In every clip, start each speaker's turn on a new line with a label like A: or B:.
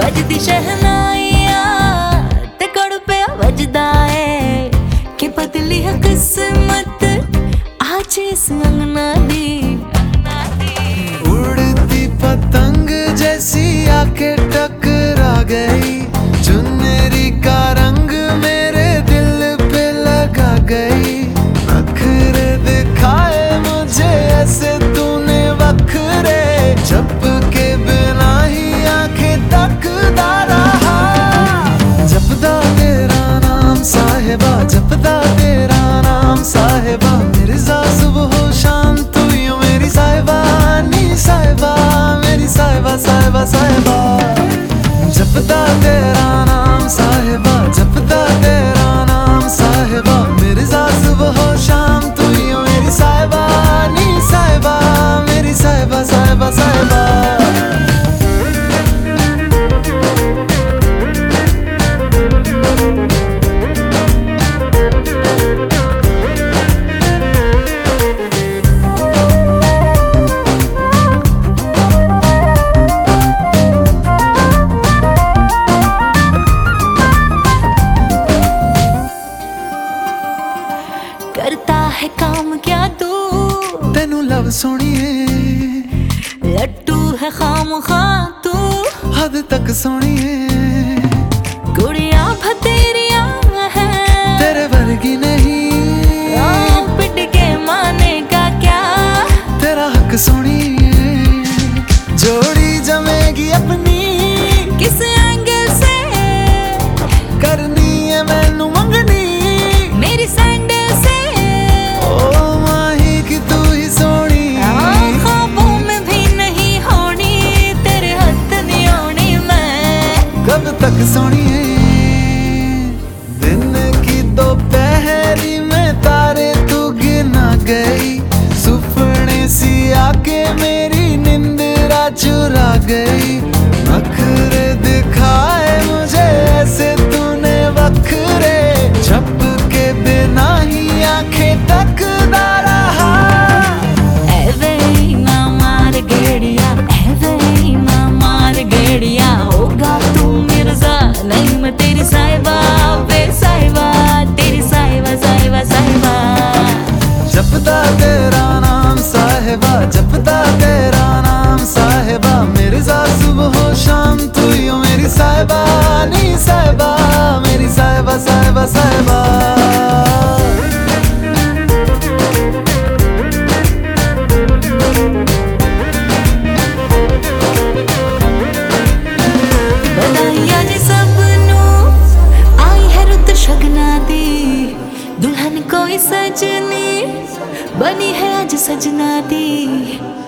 A: ਵੱਜਦੀ ਸ਼ਹਿਨਾਈਆ ਤੇ ਕੜ ਪਿਆ ਵੱਜਦਾ ਏ ਕਿ ਬਦਲੀ ਹੈ ਕਿਸਮਤ आज इस अंगना दी
B: उड़ती पतंग जैसी आके साहिबा जपदा तेरा ना
A: करता है काम क्या तू?
B: तेन लव सोनिए
A: लट्टू है खाम खा तू।
B: हद तक सोनी
A: गुड़िया है। तेरे
B: जोड़ी जमेगी अपनी।
A: किसे
B: It's only you.
A: सोई सजनी, बनी है आज सजना दी।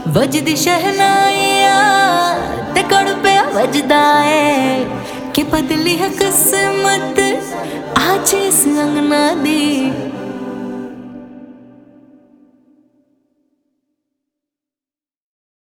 A: वजद शहनाया ते कड़ पे वजदा है। कि बदली है किस्मत, आज इस अंगना दी।